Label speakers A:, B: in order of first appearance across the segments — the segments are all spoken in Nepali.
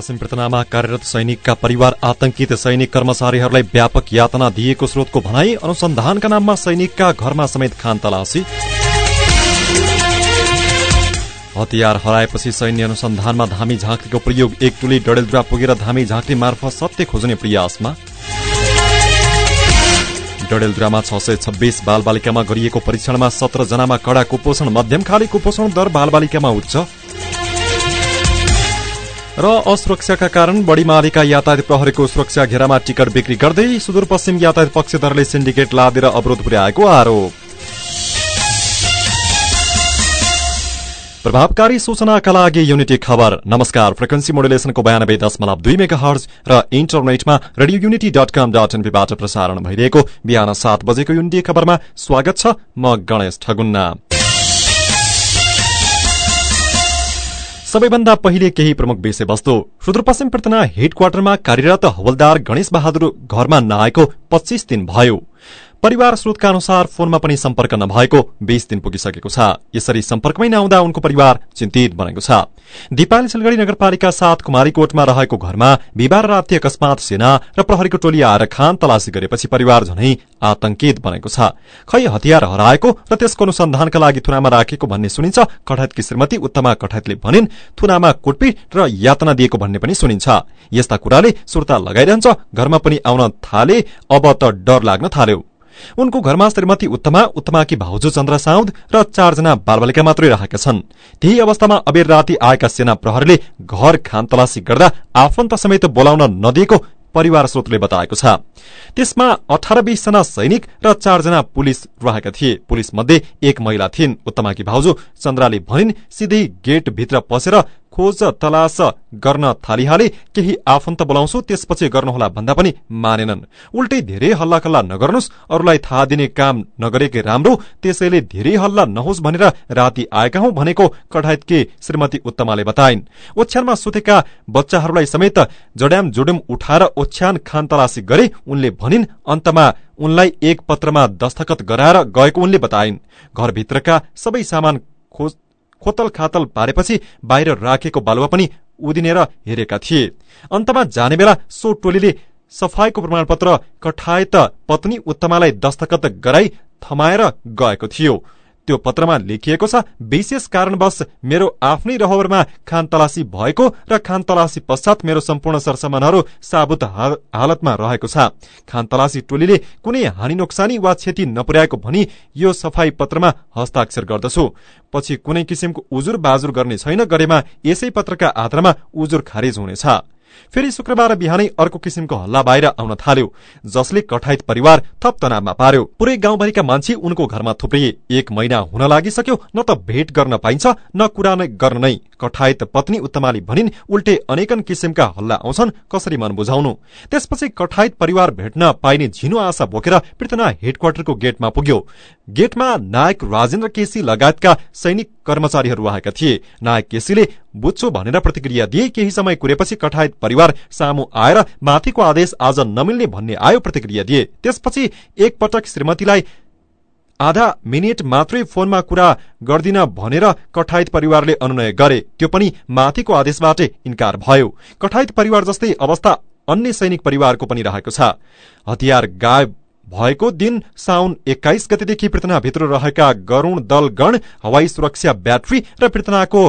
A: सुदूरपश्चिम पृतनामा कार्यरत सैनिकका परिवार आतंकित। सैनिक कर्मचारीहरूलाई व्यापक यातना दिएको स्रोतको भनाई अनुसन्धानका नाममा सैनिकका घरमा समेत खान तलासी। हतियार हराएपछि सैन्य अनुसन्धानमा धामी झाँक्रीको प्रयोग एक टोली डडेलद्रा पुगेर धामी झाँक्री मार्फत सत्य खोज्ने प्रयासमा। डडेलद्रामा छ सय छब्बीस बालबालिकामा गरिएको परीक्षणमा सत्र जनामा कडा कुपोषण मध्यम खाली कुपोषण दर बालबालिकामा उच्च। र असुरक्षाका कारण बढीमा आलेका यातायात प्रहरीको सुरक्षा घेरामा टिकट बिक्री गर्दै सुदूरपश्चिम यातायात पक्षधरले सिन्डिकेट लादेर अवरोध पुर्याएको आरोप। प्रभावकारी सूचनाका लागि युनिटी खबर। नमस्कार फ्रिक्वेन्सी मोडुलेसनको बयानब्बे दशमलव दुई मेगा हर्ज र इन्टरनेटमा Radio Unity dot com dot एनपीबाट प्रसारण भइरहेको बिहान सात बजेको युनिटी खबरमा स्वागत छ म गणेश ठगुन्ना। सबैभन्दा पहिले केही प्रमुख विषयवस्तु। सुदूरपश्चिम पृतना हेड क्वार्टरमा कार्यरत हवलदार गणेश बहादुर घरमा नआएको पच्चीस दिन भयो। परिवार स्रोतका अनुसार फोनमा पनि सम्पर्क नभएको बीस दिन पुगिसकेको छ। यसरी सम्पर्कमै नआउँदा उनको परिवार चिन्तित बनेको छ। दिपाली सिलगढ़ी नगरपालिका साथ कुमारीकोटमा रहेको घरमा बिहिबार राति अकस्मात सेना र प्रहरीको टोली आएर खान तलासी गरेपछि परिवार झनै आतंकित बनेको छ। खै हतियार हराएको र त्यसको अनुसन्धानका लागि थुनामा राखेको भन्ने सुनिन्छ कठायतकी श्रीमती उत्तमा कठायतले भनिन् थुनामा कुटपिट र यातना दिएको भन्ने पनि सुनिन्छ। यस्ता कुराले सुर्ता लगाइरहन्छ घरमा पनि आउन थाले अब त डर लाग्न थाल्यो। उनको घरमा श्रीमती उत्तमा उत्तमाकी भाउजू चन्द्र साउद र चारजना बालबालिका मात्रै रहेका छन्। त्यही अवस्थामा अबेर राति आएका सेना प्रहरीले घर खान तलासी गर्दा आफन्त समेत बोलाउन नदिएको परिवार स्रोतले बताएको छ। त्यसमा अठार बीसजना सैनिक र चारजना पुलिस रहेका थिए। पुलिस मध्ये एक महिला थिइन्। उत्तमाकी भाउजू चन्द्राले भनिन् सिधै गेट भित्र पसेर खोज तलास गर्न थालिहाले केही आफन्त बोलाउँछु त्यसपछि गर्नुहोला भन्दा पनि मानेनन्। उल्टै धेरै हल्ला खल्ला नगर्नुहोस् अरूलाई थाहा दिने काम नगरेकै राम्रो त्यसैले धेरै हल्ला नहोस् भनेर राति आएका हौ भनेको कठायतकी श्रीमती उत्तमाले बताइन्। ओछ्यानमा सुतेका बच्चाहरूलाई समेत जड्याम जुडुम उठाएर ओछ्यान खान तलासी गरे उनले भनिन् अन्तमा उनलाई एक पत्रमा दस्तखत गराएर गएको उनले बताइन्। घरभित्रका सबै सामान खोज खोतल खातल पारेपछि बाहिर राखेको बालुवा पनि उदिनेर हेरेका थिए। अन्तमा जाने बेला सो टोलीले सफाईको प्रमाणपत्र कठायत पत्नी उत्तमालाई दस्तखत गराई थमाएर गएको थियो। त्यो पत्रमा लेखिएको छ विशेष कारणवश मेरो आफ्नै रहरमा खान तलासी भएको र खान तलासी पश्चात मेरो सम्पूर्ण सरसामानहरू साबुत हालतमा रहेको छ। खान तलासी टोलीले कुनै हानि नोक्सानी वा क्षति नपुर्याएको भनी यो सफाई पत्रमा हस्ताक्षर गर्दछु। पछि कुनै किसिमको उजुर बाजुर गर्ने छैन गरेमा यसै पत्रका आधारमा उजुर खारेज हुनेछ। फेरि शुक्रबार बिहानै अर्को किसिमको हल्ला बाहिर आउन थाल्यो जसले कठायत परिवार थप तनावमा पार्यो। पुरै गाउँभरिका मान्छे उनको घरमा थुप्रिए। एक महिना हुन लागिसक्यो न त भेट गर्न पाइन्छ न कुरा नै गर्न नै। कठायत पत्नी उत्तमाली भनिन् उल्टे अनेकन किसिमका हल्ला आउँछन् कसरी मन बुझाउनु? त्यसपछि कठायत परिवार भेट्न पाइने झिनो आशा बोकेर पृथना हेडक्वार्टरको गेटमा पुग्यो। गेटमा नायक राजेन्द्र केसी लगायतका सैनिक कर्मचारीहरू आएका थिए। नायक केसीले बुझ्छु भनेर प्रतिक्रिया दिए। केही समय कुरेपछि कठायत परिवार सामु आएर माथिको आदेश आज नमिल्ने भन्ने आयो प्रतिक्रिया दिए। त्यसपछि एकपटक श्रीमतीलाई आधा मिनट मात्रै फोनमा कुरा गर्दिन भनेर कठायत परिवारले अनुनय गरे। त्यो पनि माथिको आदेशबाटै इन्कार भयो। कठायत परिवार जस्तै अवस्था अन्य सैनिक परिवारको पनि रहेको छ। हतियार गायब भएको दिन साउन एक्काइस गतेदेखि पृथनाभित्र रहेका गरूण दलगण हवाई सुरक्षा ब्याट्री र पृथनाको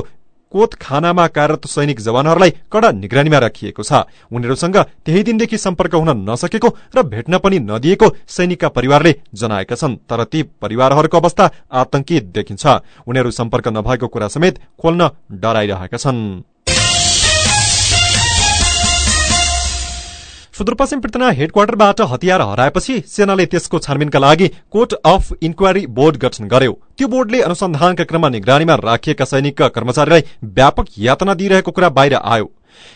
A: कोत खानामा कार्यरत सैनिक जवानहरूलाई कड़ा निगरानीमा राखिएको छ। उनीहरूसँग त्यही दिनदेखि सम्पर्क हुन नसकेको र भेट्न पनि नदिएको सैनिकका परिवारले जनाएका छन् तर ती परिवारहरूको अवस्था आतंकित देखिन्छ। उनीहरू सम्पर्क नभएको कुरा समेत खोल्न डराइरहेका छन्। सुदूरपश्चिम पृथना हेडक्वार्टरबाट हतियार हराएपछि सेनाले त्यसको छानबिनका लागि कोर्ट अफ इन्क्वायरी बोर्ड गठन गर्यो। त्यो बोर्डले अनुसन्धानका क्रममा निगरानीमा राखिएका सैनिक कर्मचारीलाई व्यापक यातना दिइरहेको कुरा बाहिर आयो।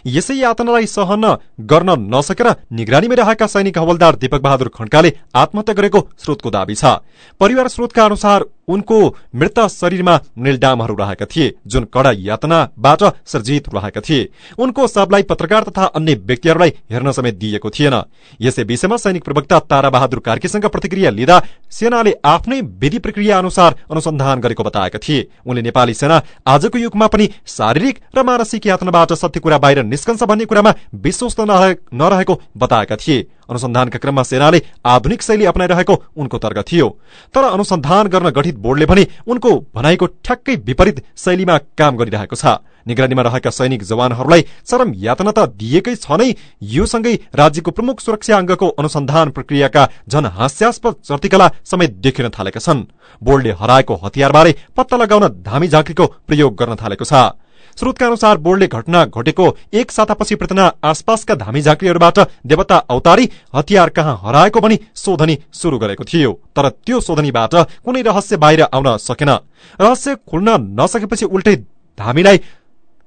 A: यसै यातनालाई सहन गर्न नसकेर निगरानीमा रहेका सैनिक हवलदार दीपक बहादुर खड्काले आत्महत्या गरेको स्रोतको दावी छ। परिवार स्रोतका अनुसार उनको मृत शरीरमा निलडामहरू रहेका थिए जुन कड़ा यातनाबाट सर्जित रहेका थिए। उनको शवलाई पत्रकार तथा अन्य व्यक्तिहरूलाई हेर्न समेत दिइएको थिएन। यसै विषयमा सैनिक प्रवक्ता तारा बहादुर कार्कीसँग प्रतिक्रिया लिँदा सेनाले आफ्नै विधि प्रक्रिया अनुसार अनुसन्धान गरेको बताएका थिए। उनले नेपाली सेना आजको युगमा पनि शारीरिक र मानसिक यातनाबाट सत्य कुरा बाहिर निस्कन्छ भन्ने कुरामा विश्वस्त नरहेको बताएका थिए। अनुसन्धानका क्रममा सेनाले आधुनिक शैली अप्नाइरहेको उनको तर्क थियो। तर अनुसन्धान गर्न गठित बोर्डले भने उनको भनाइको ठ्याक्कै विपरीत शैलीमा काम गरिरहेको छ। निगरानीमा रहेका सैनिक जवानहरूलाई चरम यातना त दिएकै छ नै यो सँगै राज्यको प्रमुख सुरक्षा अङ्गको अनुसन्धान प्रक्रियाका झन हास्यास्पद चर्तिकला समेत देखिन थालेका छन्। बोर्डले हराएको हतियारबारे पत्ता लगाउन धामी झाँक्रीको प्रयोग गर्न थालेको छ। स्रोतका अनुसार बोर्डले घटना घटेको एक सातापछि पृतना आसपासका धामी झाँक्रीहरूबाट देवता अवतारी हतियार कहाँ हराएको भनी शोधनी शुरू गरेको थियो। तर त्यो शोधनीबाट कुनै रहस्य बाहिर आउन सकेन। रहस्य खोल्न नसकेपछि उल्टै धामीलाई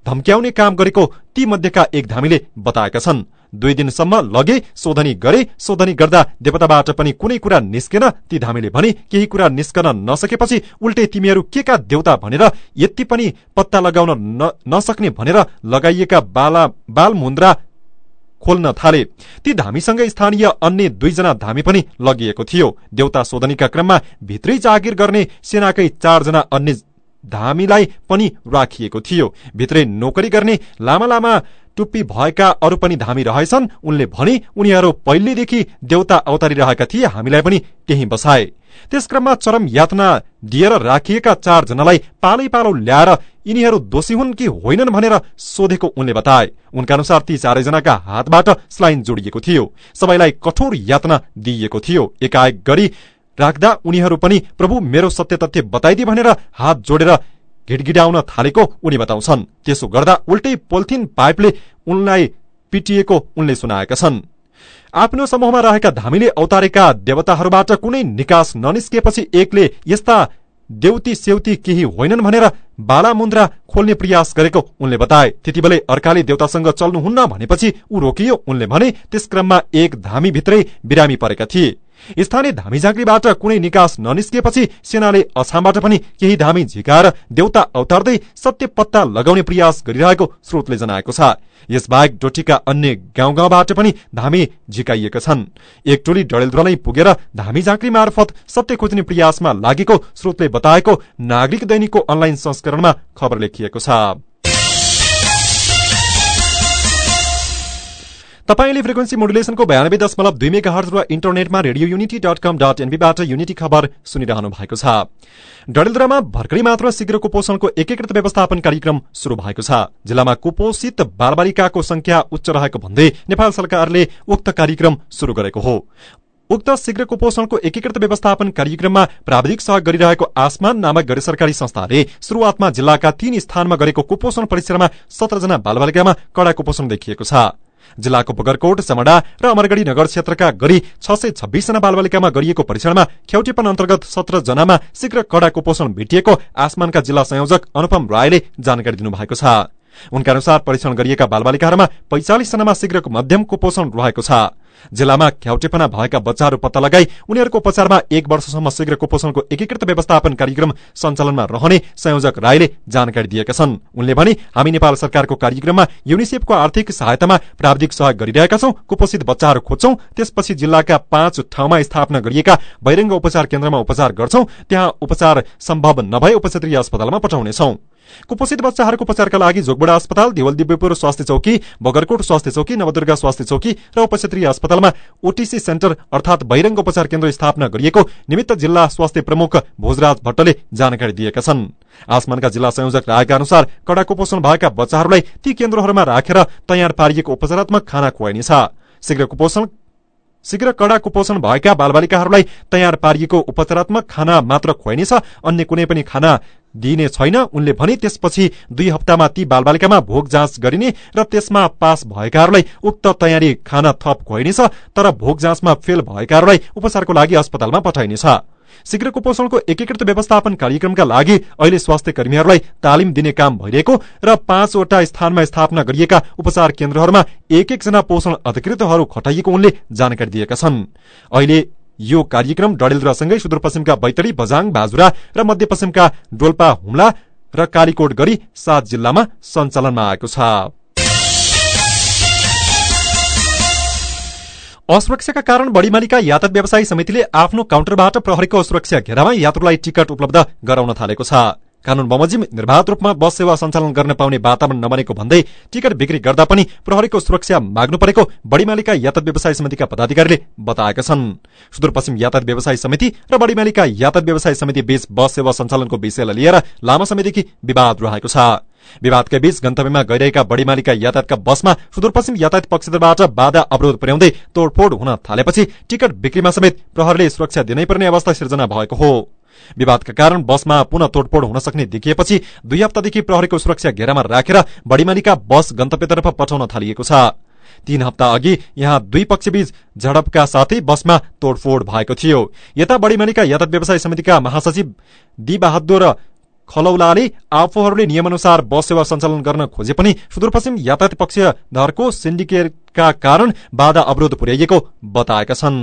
A: धम्क्याउने काम गरेको ती मध्येका एक धामीले बताएका छन्। दुई दिनसम्म लगे शोधनी गरे शोधनी गर्दा देवताबाट पनि कुनै कुरा निस्केन। ती धामीले भने केही कुरा निस्कन नसकेपछि उल्टे तिमीहरू के का देवता भनेर यति पनि पत्ता लगाउन नसक्ने भनेर लगाइएका बाला बाल मुन्द्रा खोल्न थाले। ती धामीसँग स्थानीय अन्य दुईजना धामी पनि लगिएको थियो। देवता शोधनीका क्रममा भित्रै जागिर गर्ने सेनाकै चारजना अन्य धामीलाई पनि राखिएको थियो। भित्रै नोकरी गर्ने लामा लामा टुप्पी भएका अरू पनि धामी रहेछन्। उनले भने उनीहरू पहिलेदेखि देउता अवतारी रहेका थिए हामीलाई पनि त्यही बसाए। त्यस क्रममा चरम यातना दिएर राखिएका चारजनालाई पालै पालो ल्याएर यिनीहरू दोषी हुन् कि होइनन् भनेर सोधेको उनले बताए। उनका अनुसार ती चारैजनाका हातबाट स्लाइन जोडिएको थियो। सबैलाई कठोर यातना दिइएको थियो। एकाएक गरी राख्दा उनीहरू पनि प्रभु मेरो सत्य तथ्य बताइदिए भनेर हात जोडेर घिटघिटाउन थालेको उनी बताउँछन्। त्यसो गर्दा उल्टै पोलिथिन पाइपले उनलाई पिटिएको उनले सुनाएका छन्। आफ्नो समूहमा रहेका धामीले अवतारेका देवताहरूबाट कुनै निकास ननिस्किएपछि एकले यस्ता देउती सेउती केही होइनन् भनेर बाला मुन्द्रा खोल्ने प्रयास गरेको उनले बताए। त्यति बेलै अर्काले देवतासँग चल्नुहुन्न भनेपछि ऊ रोकियो। उनले भने त्यस क्रममा एक धामी भित्रै बिरामी परेका थिए। स्थानीय धामी झाँक्रीबाट कुनै निकास ननिस्किएपछि सेनाले अछामबाट पनि केही धामी झिकाएर देउता अवतार्दै सत्य पत्ता लगाउने प्रयास गरिरहेको स्रोतले जनाएको छ। यसबाहेक डोटीका अन्य गाउँ गाउँबाट पनि धामी झिकाइएका छन्। एक टोली डडेलधुरा नै पुगेर धामी झाँक्री मार्फत सत्य खोज्ने प्रयासमा लागेको स्रोतले बताएको नागरिक दैनिकको अनलाइन संस्करणमा खबर लेखिएको छ। तपाईँले फ्रिक्वेन्सी मोडुलेसनको बयानब्बे दशमलव दुई मेगा हर्ज र इन्टरनेटमा Radio Unity dot com dot एनबीबाट Unity खबर सुनिरहनु भएको छ। डडेलधुरामा भर्खरै मात्र शीघ्र कुपोषणको एकीकृत व्यवस्थापन कार्यक्रम शुरू भएको छ। जिल्लामा कुपोषित बालबालिकाको संख्या उच्च रहेको भन्दै नेपाल सरकारले उक्त कार्यक्रम शुरू गरेको हो। उक्त शीघ्र कुपोषणको एकीकृत व्यवस्थापन कार्यक्रममा प्राविधिक सहयोग गरिरहेको आसमान नामक गैर सरकारी संस्थाले शुरूआतमा जिल्लाका तीन स्थानमा गरेको कुपोषण परीक्षणमा सत्रजना बालबालिकामा कड़ा कुपोषण देखिएको छ। जिल्लाको बगरकोट समडा र अमरगढ़ी नगर क्षेत्रका गरी छ सय छब्बीसजना बालबालिकामा गरिएको परीक्षणमा खेउटेपन अन्तर्गत सत्र जनामा शीघ्र कडा कुपोषण भेटिएको आसमानका जिल्ला संयोजक अनुपम रायले जानकारी दिनुभएको छ। उनका अनुसार परीक्षण गरिएका बालबालिकाहरूमा पैंचालिस जनामा शीघ्रको मध्यम कुपोषण रहेको छ। जिल्लामा ख्याउटेपना भएका बच्चाहरू पत्ता लगाई उनीहरूको उपचारमा एक वर्षसम्म शीघ्र कुपोषणको एकीकृत व्यवस्थापन कार्यक्रम सञ्चालनमा रहने संयोजक राईले जानकारी दिएका छन्। उनले भने हामी नेपाल सरकारको कार्यक्रममा युनिसेफको आर्थिक सहायतामा प्राविधिक सहयोग गरिरहेका छौं कुपोषित बच्चाहरू खोज्छौं त्यसपछि जिल्लाका पाँच ठाउँमा स्थापना गरिएका बहिरङ्ग उपचार केन्द्रमा उपचार गर्छौं त्यहाँ उपचार सम्भव नभए उपक्षेत्रीय अस्पतालमा पठाउनेछौं। कुपोषित बच्चाहरूको उपचारका लागि जोगबुडा अस्पताल देवल दिव्यपुर स्वास्थ्य चौकी बगरकोट स्वास्थ्य चौकी नवदुर्गा स्वास्थ्य चौकी र उपक्षेत्रीय अस्पतालमा ओटीसी सेन्टर अर्थात बहिरङ्ग उपचार केन्द्र स्थापना गरिएको निमित्त जिल्ला स्वास्थ्य प्रमुख भोजराज भट्टले जानकारी दिएका छन्। आसमानका जिल्ला संयोजक रायका अनुसार कडा कुपोषण भएका बच्चाहरूलाई ती केन्द्रहरूमा राखेर तयार पारिएको उपचारात्मक खाना खुवाइनेछ। शीघ्र कुपोषण शीघ्र कडा कुपोषण भएका बालबालिकाहरूलाई तयार पारिएको उपचारात्मक खाना मात्र खुवाइनेछ अन्य कुनै पनि खाना दिइने छैन। उनले भने त्यसपछि दुई हप्तामा ती बालबालिकामा भोग जाँच गरिने र त्यसमा पास भएकाहरूलाई उक्त तयारी खाना थप खुवाइनेछ तर भोग जाँचमा फेल भएकाहरूलाई उपचारको लागि अस्पतालमा पठाइनेछ। शीघ्र कुपोषणको एकीकृत व्यवस्थापन कार्यक्रमका लागि अहिले स्वास्थ्य कर्मीहरूलाई तालिम दिने काम भइरहेको र पाँचवटा स्थानमा स्थापना गरिएका उपचार केन्द्रहरूमा एक एकजना पोषण अधिकृतहरू खटाइएको उनले जानकारी दिएका छन्। अहिले यो कार्यक्रम डडेलधुरासँगै सुदूरपश्चिमका बैतडी बजाङ बाजुरा र मध्यपश्चिमका डोल्पा हुम्ला र कालीकोट गरी सात जिल्लामा सञ्चालनमा आएको छ। असुरक्षाका कारण बढीमालीका यातायात व्यवसायी समितिले आफ्नो काउन्टरबाट प्रहरीको सुरक्षा घेरामा यात्रुलाई टिकट उपलब्ध गराउन थालेको छ। कानून बमोजिम निर्वाध रूपमा बस सेवा सञ्चालन गर्न पाउने वातावरण नबनेको भन्दै टिकट बिक्री गर्दा पनि प्रहरीको सुरक्षा माग्नु परेको बढीमालीका यातायात व्यवसाय समितिका पदाधिकारीले बताएका छन्। सुदूरपश्चिम यातायात व्यवसाय समिति र बढीमालीका यातायात व्यवसाय समिति बीच बस सेवा सञ्चालनको विषयलाई लिएर लामो समयदेखि विवाद रहेको छ। विवादकै बीच गन्तव्यमा गइरहेका बढीमालीका यातायातका बसमा सुदूरपश्चिम यातायात पक्षबाट बाधा अवरोध पुर्याउँदै तोडफोड हुन थालेपछि टिकट बिक्रीमा समेत प्रहरले सुरक्षा दिनै पर्ने अवस्था सिर्जना भएको हो। विवादका कारण बसमा पुनः तोडफोड हुन सक्ने देखिएपछि दुई हप्तादेखि प्रहरीको सुरक्षा घेरामा राखेर बढीमालीका बस गन्तव्यतर्फ पठाउन थालिएको छ। तीन हप्ता अघि यहाँ दुई पक्षबीच झडपका साथै बसमा तोडफोड भएको थियो। यता बढीमालीका यातायात व्यवसाय समितिका महासचिव दी बहादुर खलौलाले आफूहरूले नियमअनुसार बस सेवा सञ्चालन गर्न खोजे पनि सुदूरपश्चिम यातायात पक्षधरको सिन्डिकेटका कारण बाधा अवरोध पुर्याइएको बताएका छन्।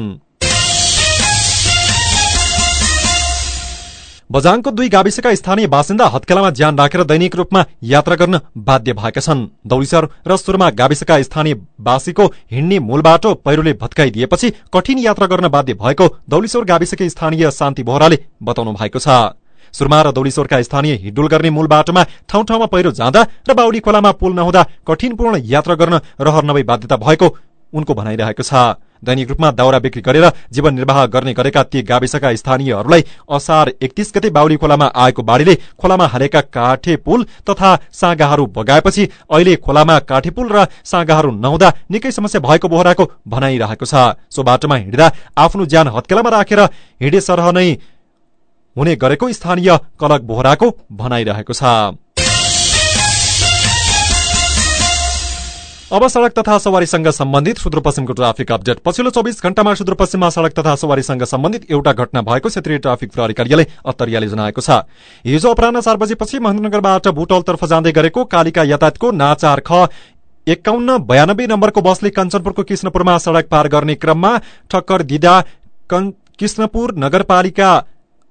A: बजाङको दुई गाविसका स्थानीय बासिन्दा हत्केलामा ज्यान राखेर दैनिक रूपमा यात्रा गर्न बाध्य भएका छन्। दौलीसर र सुरमा गाविसका स्थानीय बासीको हिँड्ने मूल बाटो पहिरोले भत्काइदिएपछि कठिन यात्रा गर्न बाध्य भएको दौलीश्वर गाविसकै स्थानीय शान्ति बोहराले बताउनु भएको छ। सुरमा र दौलीश्वरका स्थानीय हिडुल गर्ने मूल बाटोमा ठाउँ ठाउँमा पहिरो जाँदा र बाउडी खोलामा पुल नहुँदा कठिनपूर्ण यात्रा गर्न रहर नभई बाध्यता भएको उनको भनाइरहेको छ। दैनिक रूपमा दाउरा बिक्री गरेर जीवन निर्वाह गर्ने गरेका ती गाविसका स्थानीयहरूलाई असार एकतीस गते बाउली खोलामा आएको बाढ़ीले खोलामा हालेका काठे पुल तथा सागाहरू बगाएपछि अहिले खोलामा काठे पुल र सागाहरू नहुँदा निकै समस्या भएको बोहराको भनाइरहेको छ। सो बाटोमा हिँड्दा आफ्नो ज्यान हत्केलामा राखेर हिँडे सरह नै हुने गरेको स्थानीय कलक बोहराको भनाइरहेको छ। अब सड़क तथा सवारीसँग सम्बन्धित सुदूरपश्चिमको ट्राफिक अपडेट। पछिल्लो चौबिस घण्टामा सुदूरपश्चिममा सड़क तथा सवारीसँग सम्बन्धित एउटा घटना भएको क्षेत्रीय ट्राफिक प्रहरी कार्यालय अत्तरियाले जनाएको छ। हिजो अपराह चार बजेपछि महेन्द्रनगरबाट बुटौलतर्फ जाँदै गरेको कालिका यातायातको नाचार ख एकाउन्न बयानब्बे नम्बरको बसले कञ्चनपुरको कृष्णपुरमा सड़क पार गर्ने क्रममा ठक्कर दिँदा कृष्णपुर नगरपालिका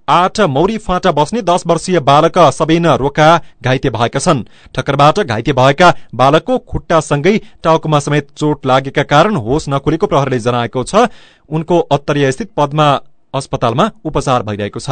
A: आठ मौरी फाँटा बस्ने दश वर्षीय बालक सबिन रोका घाइते भएका छन्। ठक्करबाट घाइते भएका बालकको खुट्टासँगै टाउकोमा समेत चोट लागेका कारण होस नखुलेको प्रहरले जनाएको छ। उनको अत्तरीय स्थित पद्मा अस्पतालमा उपचार भइरहेको छ।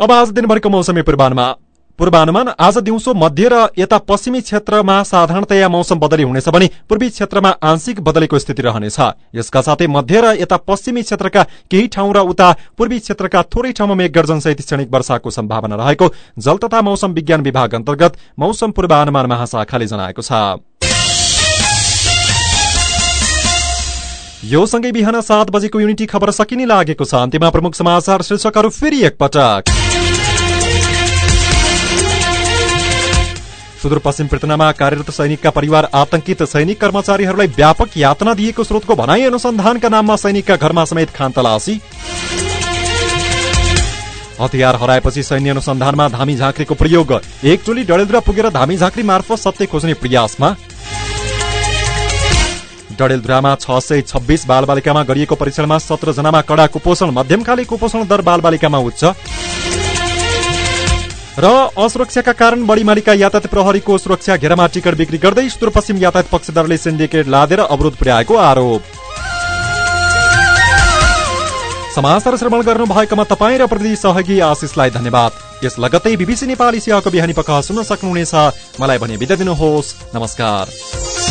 A: अब आज दिनभरिको मौसमी पूर्वानुमान। पूर्वानुमान आज दिउँसो मध्य र यता पश्चिमी क्षेत्रमा साधारणतया मौसम बदली हुनेछ भने पूर्वी क्षेत्रमा आंशिक बदलेको स्थिति रहनेछ। यसका साथै मध्य र यता पश्चिमी क्षेत्रका केही ठाउँ र उता पूर्वी क्षेत्रका थोरै ठाउँमा मेघगर्जनसहित क्षणिक वर्षाको सम्भावना रहेको जल तथा मौसम विज्ञान विभाग अन्तर्गत मौसम पूर्वानुमान महाशाखाले जनाएको छ। यो सँगै बिहान सात बजेको युनिटी खबर सकिने लागेको छ। अन्त्यमा प्रमुख समाचार शीर्षकहरू फेरि एकपटक। सुदूरपश्चिम पृतनामा कार्यरत सैनिकका परिवार आतंकित सैनिक कर्मचारीहरूलाई व्यापक यातना दिएको स्रोतको भनाई अनुसन्धानका नाममा सैनिकका घरमा समेत खान तलासी हतियार हराएपछि सैन्य अनुसन्धानमा धामी झाँक्रीको प्रयोग एक टोली डडेलधुरा पुगेर धामी झाँक्री मार्फत सत्य खोज्ने प्रयासमा डडेलधुरामा छ सय छब्बीस बालबालिकामा गरिएको परीक्षणमा सत्र जनामा कडा कुपोषण मध्यमकाली कुपोषण दर बालबालिकामा उच्च र असुरक्षाका कारण बढीमालीका यातायात प्रहरीको सुरक्षा घेरामा टिकट बिक्री गर्दै सुदूरपश्चिम यातायात पक्षधरले सिन्डिकेट लादेर अवरोध पुर्याएको आरोप। समाचार श्रवण गर्नु भएकोमा तपाईँ र प्रविधि सहयोगी आशिषलाई धन्यवाद। यस लगत्तै बिबिसी नेपाली सेवाको बिहानी पख सुन्न सक्नुहुनेछ। मलाई भने बिदा दिनुहोस्। नमस्कार।